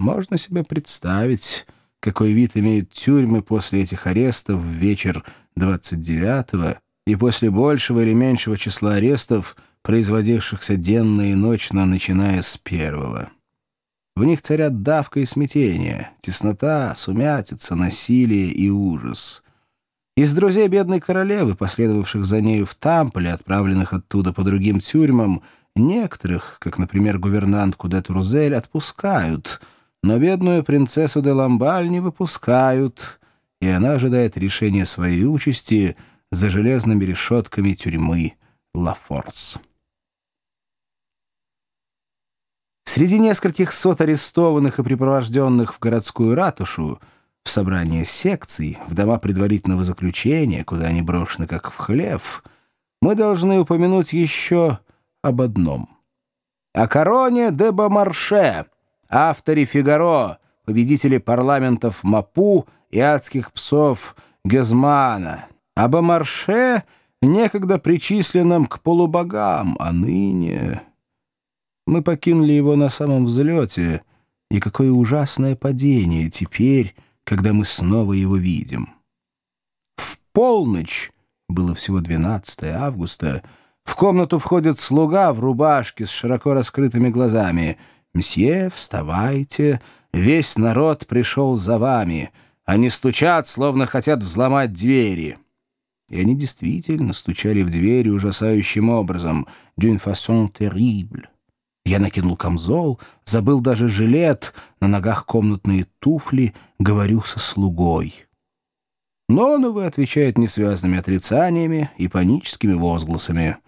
Можно себе представить, какой вид имеют тюрьмы после этих арестов в вечер 29-го и после большего или меньшего числа арестов, производившихся денно и ночно, начиная с первого. В них царят давка и смятение, теснота, сумятица, насилие и ужас. Из друзей бедной королевы, последовавших за нею в Тамполе, отправленных оттуда по другим тюрьмам, некоторых, как, например, гувернантку де Турзель, отпускают, но бедную принцессу де Ламбаль не выпускают, и она ожидает решения своей участи за железными решетками тюрьмы Лафорс. Среди нескольких сот арестованных и припровожденных в городскую ратушу, в собрание секций, в дома предварительного заключения, куда они брошены как в хлев, мы должны упомянуть еще об одном. О короне де Бомарше, авторе «Фигаро», победителе парламентов Мапу и адских псов Гезмана, об Бомарше, некогда причисленном к полубогам, а ныне... Мы покинули его на самом взлете, и какое ужасное падение теперь, когда мы снова его видим. В полночь, было всего 12 августа, в комнату входит слуга в рубашке с широко раскрытыми глазами. «Мсье, вставайте, весь народ пришел за вами. Они стучат, словно хотят взломать двери». И они действительно стучали в двери ужасающим образом, «d'une façon terrible». Я накинул камзол, забыл даже жилет, на ногах комнатные туфли, говорю со слугой. Но Новый отвечает несвязными отрицаниями и паническими возгласами.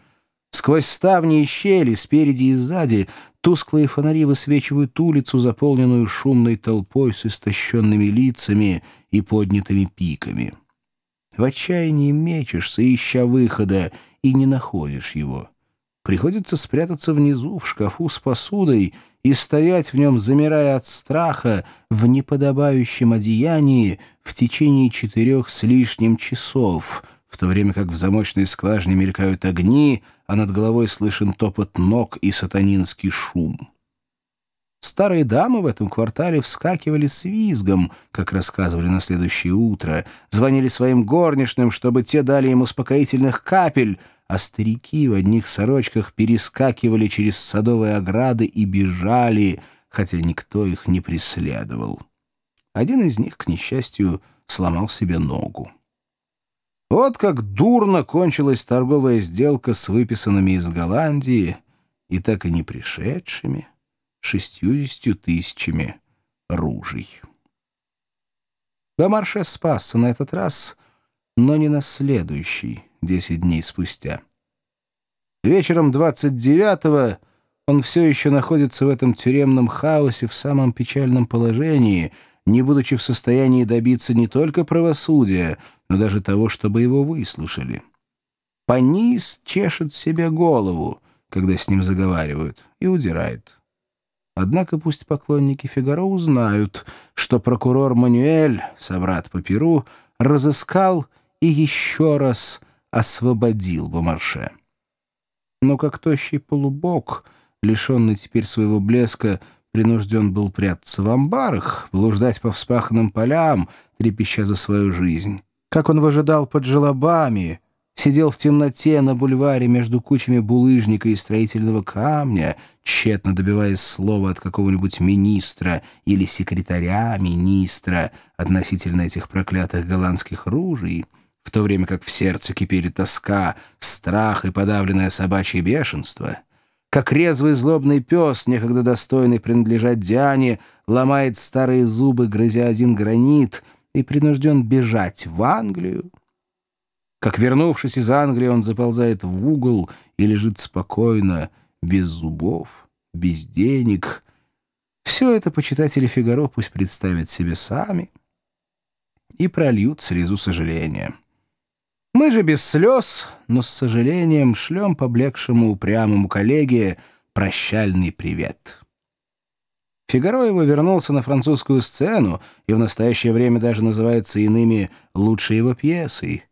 Сквозь ставни и щели, спереди и сзади, тусклые фонари высвечивают улицу, заполненную шумной толпой с истощенными лицами и поднятыми пиками. В отчаянии мечешься, ища выхода, и не находишь его. Приходится спрятаться внизу, в шкафу с посудой, и стоять в нем, замирая от страха, в неподобающем одеянии в течение четырех с лишним часов, в то время как в замочной скважине мелькают огни, а над головой слышен топот ног и сатанинский шум. Старые дамы в этом квартале вскакивали с визгом, как рассказывали на следующее утро, звонили своим горничным, чтобы те дали им успокоительных капель, а старики в одних сорочках перескакивали через садовые ограды и бежали, хотя никто их не преследовал. Один из них, к несчастью, сломал себе ногу. Вот как дурно кончилась торговая сделка с выписанными из Голландии и так и не пришедшими шестьюдесятью тысячами ружей. Бомарше спасся на этот раз, но не на следующий десять дней спустя. Вечером 29-го он все еще находится в этом тюремном хаосе в самом печальном положении, не будучи в состоянии добиться не только правосудия, но даже того, чтобы его выслушали. Панис чешет себе голову, когда с ним заговаривают, и удирает. Однако пусть поклонники Фигаро узнают, что прокурор Мануэль, собрат по Перу, разыскал и еще раз освободил Бомарше. Но как тощий полубок, лишенный теперь своего блеска, принужден был прятаться в амбарах, блуждать по вспаханным полям, трепеща за свою жизнь. Как он выжидал под желобами, сидел в темноте на бульваре между кучами булыжника и строительного камня, тщетно добиваясь слова от какого-нибудь министра или секретаря министра относительно этих проклятых голландских ружей — в то время как в сердце кипели тоска, страх и подавленное собачье бешенство, как резвый злобный пес, некогда достойный принадлежать Диане, ломает старые зубы, грызя один гранит, и принужден бежать в Англию, как, вернувшись из Англии, он заползает в угол и лежит спокойно, без зубов, без денег. Все это почитатели Фигаро пусть представят себе сами и прольют слезу сожаления. Мы же без слез, но с сожалением шлем поблекшему упрямому коллеге прощальный привет. Фигаро его вернулся на французскую сцену и в настоящее время даже называется иными лучшей его пьесой.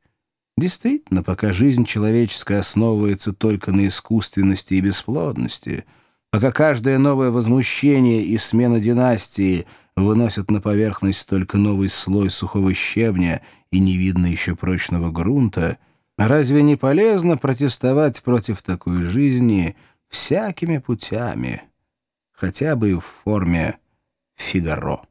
Действительно, пока жизнь человеческая основывается только на искусственности и бесплодности, пока каждое новое возмущение и смена династии выносят на поверхность только новый слой сухого щебня и не видно еще прочного грунта, разве не полезно протестовать против такой жизни всякими путями, хотя бы и в форме Фигаро?